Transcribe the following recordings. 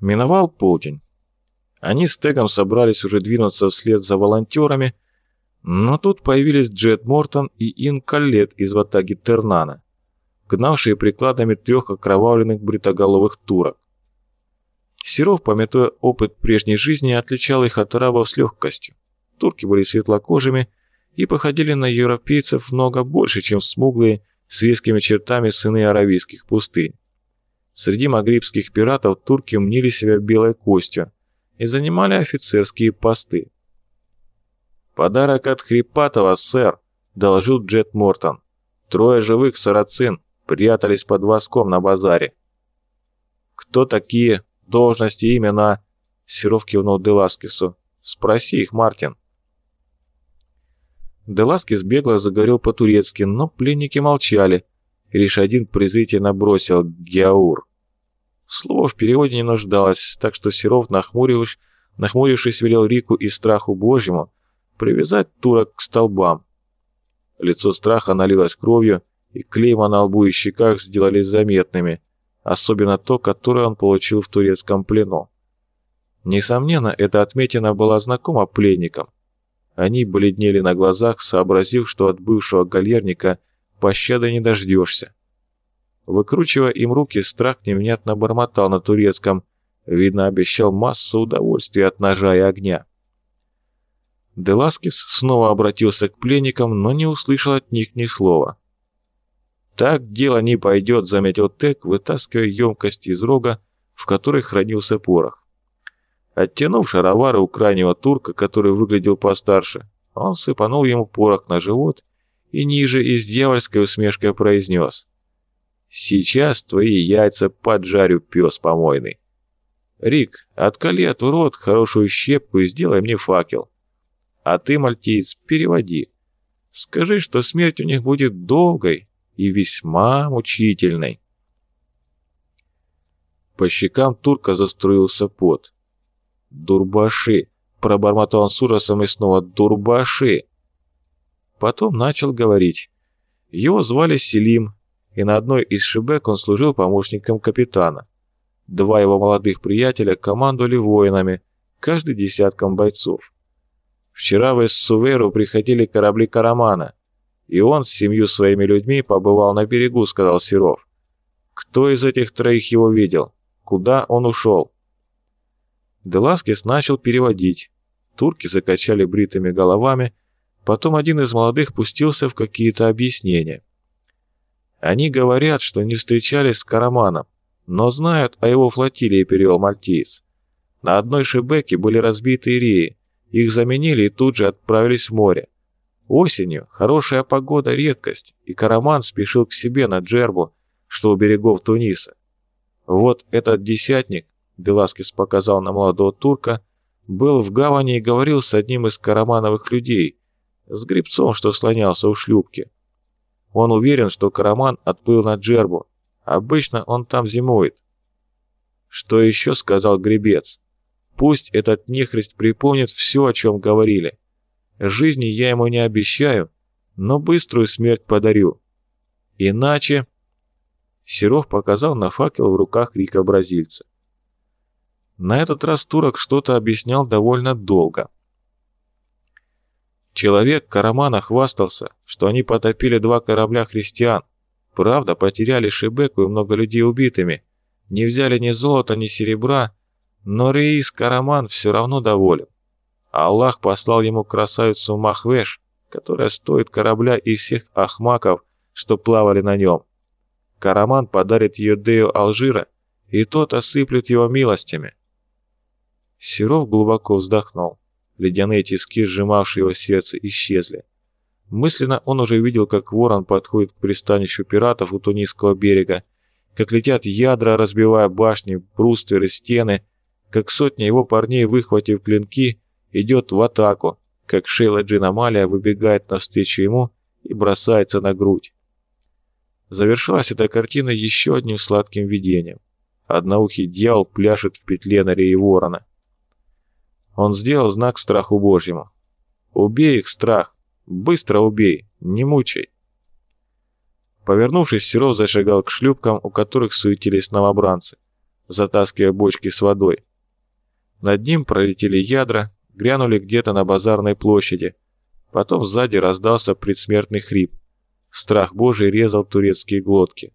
Миновал полдень. Они с Тегом собрались уже двинуться вслед за волонтерами, но тут появились Джет Мортон и Ин Каллет из ватаги Тернана, гнавшие прикладами трех окровавленных бритоголовых турок. Серов, пометуя опыт прежней жизни, отличал их от арабов с легкостью. Турки были светлокожими и походили на европейцев много больше, чем смуглые, с резкими чертами сыны аравийских пустынь. Среди магрибских пиратов турки мнили себя белой костью и занимали офицерские посты. «Подарок от Хрипатова, сэр», — доложил Джет Мортон. «Трое живых сарацин прятались под воском на базаре». «Кто такие? Должности, имена?» Серов кивнул Деласкису. «Спроси их, Мартин». Деласкис бегло заговорил по-турецки, но пленники молчали, и лишь один презрительно бросил «Геаур». Слово в переводе не нуждалось, так что Серов, нахмурившись, нахмурившись, велел Рику и страху Божьему привязать турок к столбам. Лицо страха налилось кровью, и клейма на лбу и щеках сделались заметными, особенно то, которое он получил в турецком плену. Несомненно, эта отметина была знакома пленникам, они бледнели на глазах, сообразив, что от бывшего галерника пощады не дождешься. Выкручивая им руки, страх невнятно бормотал на турецком, видно, обещал массу удовольствия от ножа и огня. Деласкис снова обратился к пленникам, но не услышал от них ни слова. «Так дело не пойдет», — заметил Тек, вытаскивая емкость из рога, в которой хранился порох. Оттянув шаровары у крайнего турка, который выглядел постарше, он сыпанул ему порох на живот и ниже и с дьявольской усмешкой произнес «Сейчас твои яйца поджарю, пес помойный». «Рик, откали от в рот хорошую щепку и сделай мне факел. А ты, мальтиец, переводи. Скажи, что смерть у них будет долгой и весьма мучительной». По щекам турка заструился пот. «Дурбаши!» – пробормотал он с ужасом и снова «Дурбаши!» Потом начал говорить. Его звали Селим, и на одной из шибек он служил помощником капитана. Два его молодых приятеля командовали воинами, каждый десятком бойцов. Вчера в Эссуверу приходили корабли Карамана, и он с семью своими людьми побывал на берегу, сказал Серов. Кто из этих троих его видел? Куда он ушел? Деласкис начал переводить. Турки закачали бритыми головами, потом один из молодых пустился в какие-то объяснения. Они говорят, что не встречались с Караманом, но знают о его флотилии, перевел Мальтиец. На одной шебеке были разбиты реи, их заменили и тут же отправились в море. Осенью хорошая погода – редкость, и Караман спешил к себе на Джербу, что у берегов Туниса. Вот этот десятник Деласкис показал на молодого турка, был в гавани и говорил с одним из карамановых людей, с гребцом, что слонялся у шлюпки. Он уверен, что караман отплыл на Джербу. Обычно он там зимует. Что еще сказал гребец? Пусть этот нехрист припомнит все, о чем говорили. Жизни я ему не обещаю, но быструю смерть подарю. Иначе... Серов показал на факел в руках Рика-бразильца. На этот раз турок что-то объяснял довольно долго. Человек Карамана хвастался, что они потопили два корабля христиан. Правда, потеряли Шибеку и много людей убитыми. Не взяли ни золота, ни серебра, но Реис Караман все равно доволен. Аллах послал ему красавицу Махвеш, которая стоит корабля и всех ахмаков, что плавали на нем. Караман подарит ее Дею Алжира, и тот осыплет его милостями. Серов глубоко вздохнул. Ледяные тиски, сжимавшие его сердце, исчезли. Мысленно он уже видел, как ворон подходит к пристанищу пиратов у Тунисского берега, как летят ядра, разбивая башни, брустверы, стены, как сотня его парней, выхватив клинки, идет в атаку, как Шейла Джин Амалия выбегает навстречу ему и бросается на грудь. Завершилась эта картина еще одним сладким видением. Одноухий дьявол пляшет в петле на рее ворона. Он сделал знак страху Божьему. «Убей их, страх! Быстро убей! Не мучай!» Повернувшись, Серов зашагал к шлюпкам, у которых суетились новобранцы. затаскивая бочки с водой. Над ним пролетели ядра, грянули где-то на базарной площади. Потом сзади раздался предсмертный хрип. Страх божий резал турецкие глотки.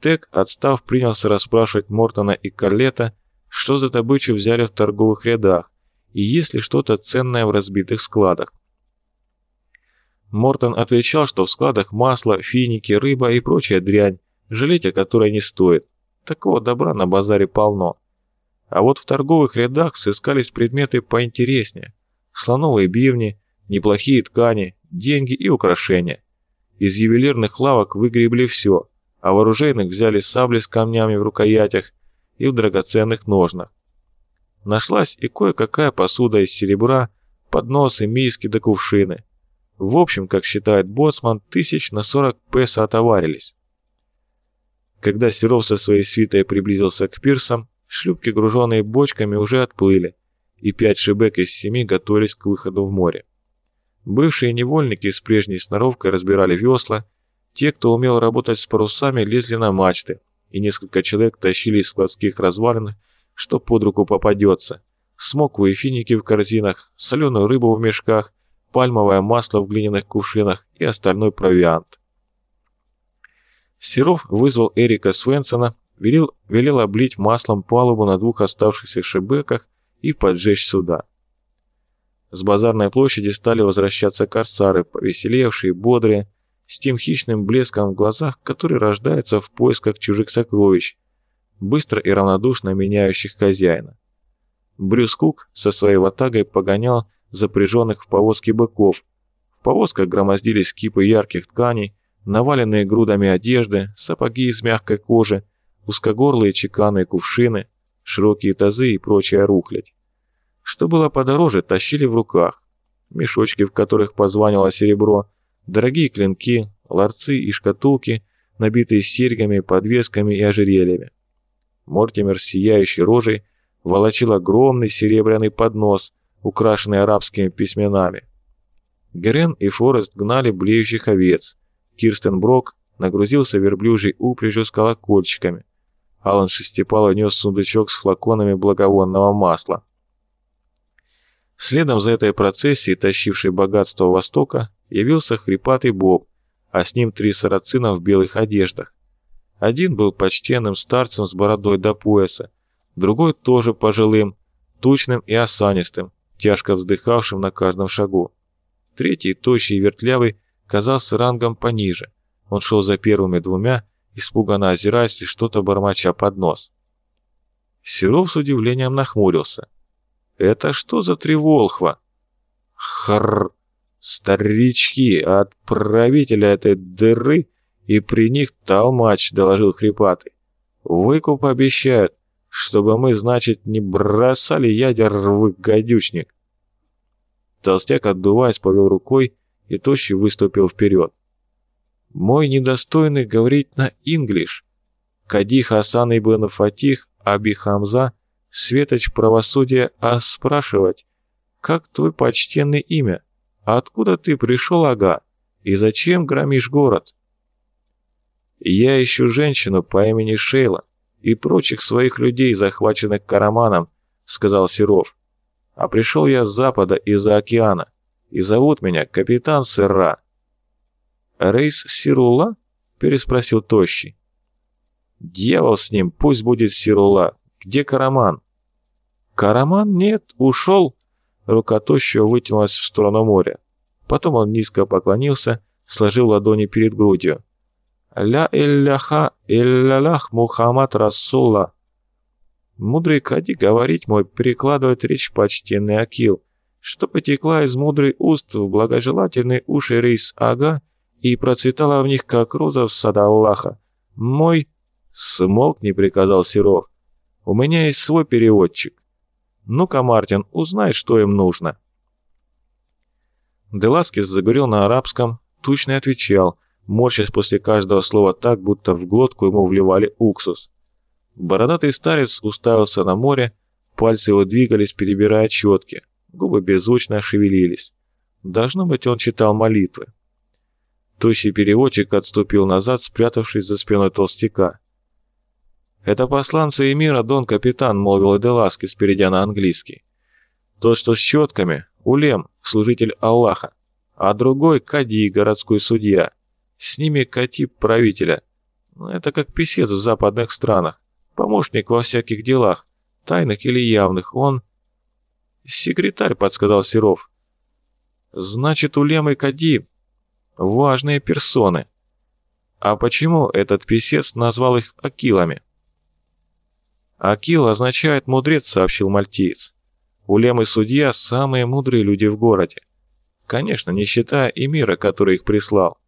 Тек, отстав, принялся расспрашивать Мортона и Карлета, что за добычу взяли в торговых рядах и есть ли что-то ценное в разбитых складах. Мортон отвечал, что в складах масло, финики, рыба и прочая дрянь, жалеть о которой не стоит. Такого добра на базаре полно. А вот в торговых рядах сыскались предметы поинтереснее. Слоновые бивни, неплохие ткани, деньги и украшения. Из ювелирных лавок выгребли все, а вооружейных взяли сабли с камнями в рукоятях и в драгоценных ножнах. Нашлась и кое-какая посуда из серебра, подносы, миски да кувшины. В общем, как считает боцман, тысяч на сорок песо отоварились. Когда Серов со своей свитой приблизился к пирсам, шлюпки, груженные бочками, уже отплыли, и пять шибек из семи готовились к выходу в море. Бывшие невольники с прежней сноровкой разбирали весла, те, кто умел работать с парусами, лезли на мачты, и несколько человек тащили из складских развалин, что под руку попадется, смоковые финики в корзинах, соленую рыбу в мешках, пальмовое масло в глиняных кувшинах и остальной провиант. Серов вызвал Эрика Свенсона, велел, велел облить маслом палубу на двух оставшихся шебеках и поджечь суда. С базарной площади стали возвращаться корсары, повеселевшие, бодрые, с тем хищным блеском в глазах, который рождается в поисках чужих сокровищ, быстро и равнодушно меняющих хозяина. Брюс Кук со своей ватагой погонял запряженных в повозке быков. В повозках громоздились кипы ярких тканей, наваленные грудами одежды, сапоги из мягкой кожи, узкогорлые чеканные кувшины, широкие тазы и прочая рухлядь. Что было подороже, тащили в руках. Мешочки, в которых позванило серебро, дорогие клинки, ларцы и шкатулки, набитые серьгами, подвесками и ожерельями. Мортимер с сияющей рожей волочил огромный серебряный поднос, украшенный арабскими письменами. Герен и Форест гнали блеющих овец. Кирстен Брок нагрузился верблюжьей упряжью с колокольчиками. Алан Шестипалов нес сундучок с флаконами благовонного масла. Следом за этой процессией, тащившей богатство Востока, явился хрипатый Боб, а с ним три сарацина в белых одеждах. Один был почтенным старцем с бородой до пояса, другой тоже пожилым, тучным и осанистым, тяжко вздыхавшим на каждом шагу. Третий, тощий и вертлявый, казался рангом пониже. Он шел за первыми двумя, испуганно озираясь и что-то бормоча под нос. Серов с удивлением нахмурился. «Это что за треволхва?» «Хрррр! Старички, отправителя этой дыры, и при них толмач», — доложил хрипатый. «Выкуп обещают, чтобы мы, значит, не бросали ядер в гадючник». Толстяк, отдуваясь, повел рукой, и Тощий выступил вперед. «Мой недостойный говорить на инглиш. Кади Хасан ибн Фатих, Аби Хамза, Светоч правосудия, а спрашивать, как твой почтенный имя? Откуда ты пришел, ага? И зачем громишь город?» «Я ищу женщину по имени Шейла и прочих своих людей, захваченных Караманом», — сказал Серов. «А пришел я с запада, из-за океана и зовут меня капитан Сыра». «Рейс Сирула?» — переспросил Тощий. «Дьявол с ним, пусть будет Сирула. Где Караман?» «Караман? Нет, ушел». Рука Тощего вытянулась в сторону моря. Потом он низко поклонился, сложил ладони перед грудью. «Ля илляха иллялях Мухаммад Расулла». Мудрый Кади говорить мой, перекладывает речь почтенный Акил что потекла из мудрой уст в благожелательные уши рейс Ага и процветала в них, как роза в сад Аллаха. Мой... Смолкни, приказал Серов. У меня есть свой переводчик. Ну-ка, Мартин, узнай, что им нужно. Деласкис заговорил на арабском, тучно отвечал, морщась после каждого слова так, будто в глотку ему вливали уксус. Бородатый старец уставился на море, пальцы его двигались, перебирая четки. Губы беззвучно шевелились. Должно быть, он читал молитвы. Тощий переводчик отступил назад, спрятавшись за спиной толстяка. «Это посланцы Эмира, дон капитан», — молвил Эделаскис, перейдя на английский. «Тот, что с щетками, Улем, служитель Аллаха, а другой — Кади, городской судья. С ними Катиб правителя. Ну, это как писец в западных странах, помощник во всяких делах, тайных или явных. Он...» «Секретарь», — подсказал Серов. «Значит, Улем и Кади — важные персоны». А почему этот писец назвал их Акилами? «Акил означает «мудрец», — сообщил мальтиец. Улем и судья — самые мудрые люди в городе. Конечно, не считая и который их прислал.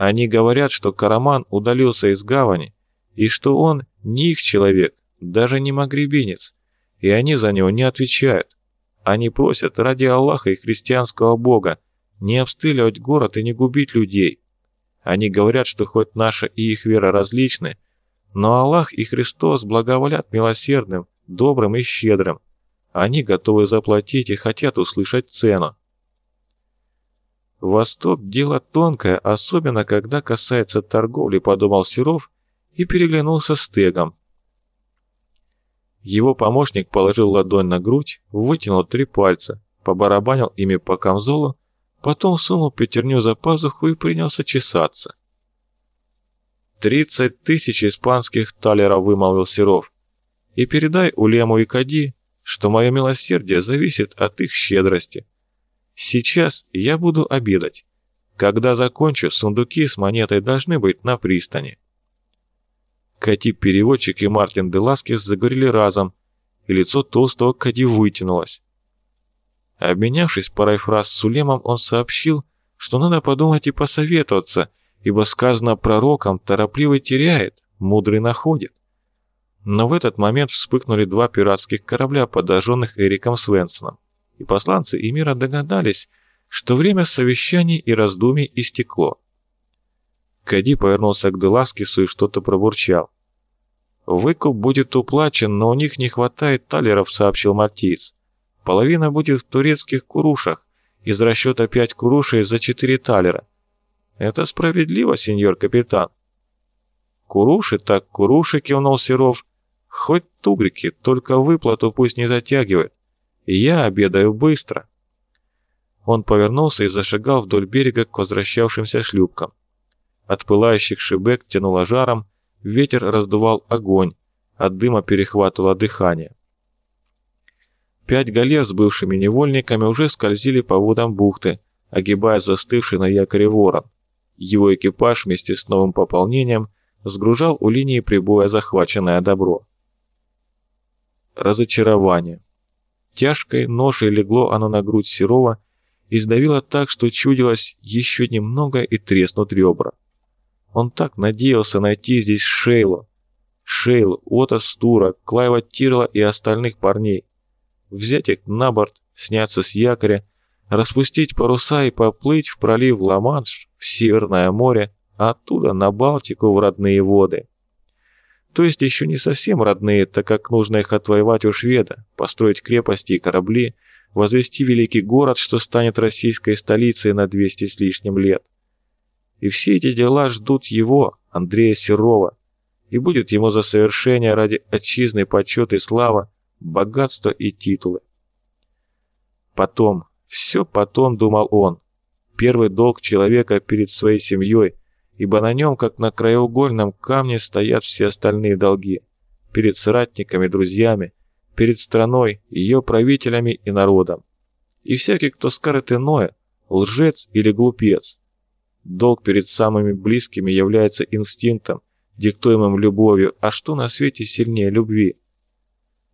Они говорят, что Караман удалился из гавани, и что он не их человек, даже не магребинец, и они за него не отвечают. Они просят ради Аллаха и христианского Бога не обстреливать город и не губить людей. Они говорят, что хоть наша и их вера различны, но Аллах и Христос благоволят милосердным, добрым и щедрым. Они готовы заплатить и хотят услышать цену. Восток – дело тонкое, особенно когда касается торговли, подумал Серов и переглянулся с Тегом. Его помощник положил ладонь на грудь, вытянул три пальца, побарабанил ими по камзолу, потом сунул пятерню за пазуху и принялся чесаться. «Тридцать тысяч испанских талеров», — вымолвил Серов. «И передай Улему и Кади, что мое милосердие зависит от их щедрости. Сейчас я буду обедать. Когда закончу, сундуки с монетой должны быть на пристани». Кати-переводчик и Мартин Деласкес заговорили разом, и лицо толстого Кади вытянулось. Обменявшись парой фраз с Улемом, он сообщил, что надо подумать и посоветоваться — ибо сказано пророком «торопливый теряет, мудрый находит». Но в этот момент вспыхнули два пиратских корабля, подожженных Эриком Свенсоном, и посланцы Эмира догадались, что время совещаний и раздумий истекло. Кади повернулся к Деласкису и что-то пробурчал. «Выкуп будет уплачен, но у них не хватает талеров», — сообщил Мартиец. «Половина будет в турецких курушах, из расчета пять курушей за четыре талера. Это справедливо, сеньор капитан. Куруши так куруши, кивнул Серов. Хоть тугрики, только выплату пусть не затягивают. Я обедаю быстро. Он повернулся и зашагал вдоль берега к возвращавшимся шлюпкам. От пылающих шибек тянуло жаром, ветер раздувал огонь, от дыма перехватывало дыхание. Пять галер с бывшими невольниками уже скользили по водам бухты, огибая застывший на якоре ворон. Его экипаж вместе с новым пополнением сгружал у линии прибоя захваченное добро. Разочарование. Тяжкой ношей легло оно на грудь Серова и сдавило так, что чудилось еще немного и треснут ребра. Он так надеялся найти здесь Шейлу. Шейлу, Ота Стура, Клайва Тирла и остальных парней. Взять их на борт, сняться с якоря распустить паруса и поплыть в пролив Ла-Манш, в Северное море, а оттуда на Балтику в родные воды. То есть еще не совсем родные, так как нужно их отвоевать у шведа, построить крепости и корабли, возвести великий город, что станет российской столицей на 200 с лишним лет. И все эти дела ждут его, Андрея Серова, и будет ему за совершение ради отчизны почет и слава, богатство и титулы. Потом, все потом, думал он. Первый долг человека перед своей семьей, ибо на нем, как на краеугольном камне, стоят все остальные долги. Перед соратниками, друзьями, перед страной, ее правителями и народом. И всякий, кто скажет иное, лжец или глупец. Долг перед самыми близкими является инстинктом, диктуемым любовью, а что на свете сильнее любви?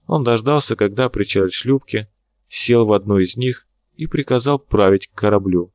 Он дождался, когда причалят шлюпки, сел в одну из них и приказал править к кораблю.